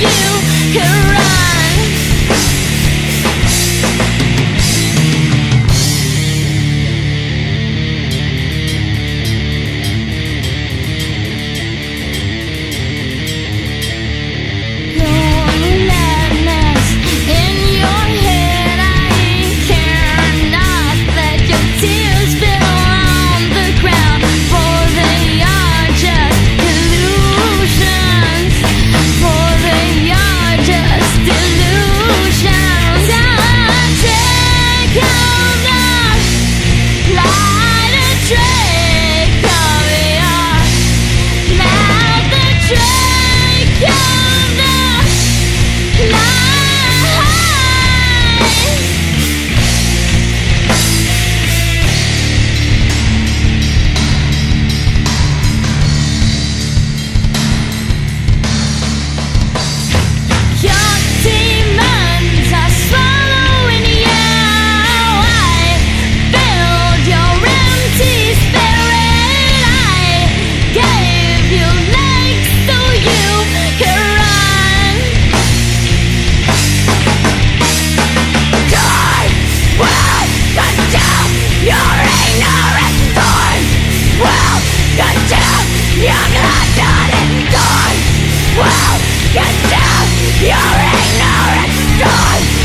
you can ride. Cause your ignorance dawns